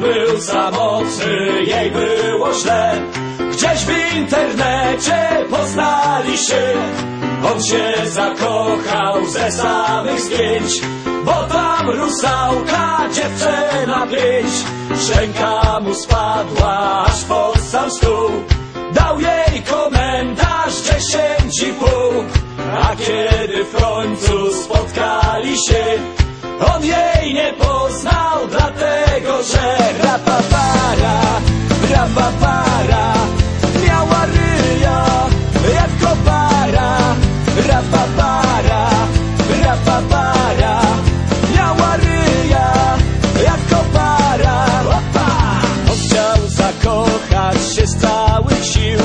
był samotny, jej było źle. Gdzieś w internecie poznali się. On się zakochał ze samych zdjęć, bo tam rusałka dziewczyna pięć. Szczęka mu spadła aż pod sam stół. Dał jej komentarz dziesięć i pół. A kiedy w końcu spotkali się, on jej nie poznał, dlatego że rapapara, rapapara, miała ryja jak kopara. On zakochać się z całych sił,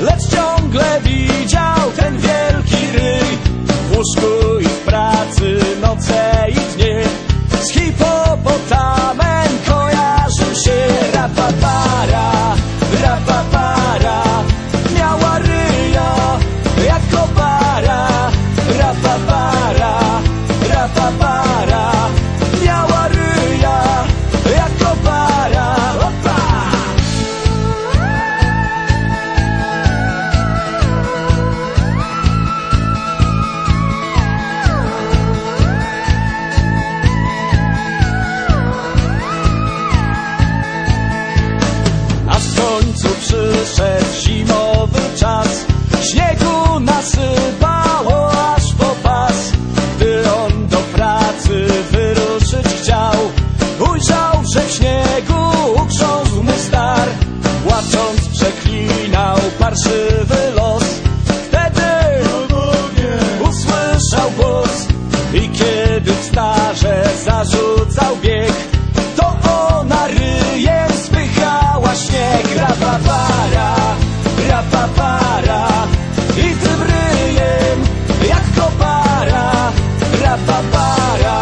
lecz ciągle widział ten wielki ryj w łóżku i pracy noce i dnie. Z hipopotamem kojarzył się rapapara, rapapara, rapapara, miała ryja jak kopara. Opa! A w końcu przyszedł zimowy czas Śniegu nasypało starszywy los Wtedy usłyszał głos I kiedy w starze zarzucał bieg To ona ryjem spychała śnieg. Rapapara, rapapara I tym ryjem jak kopara. Rapapara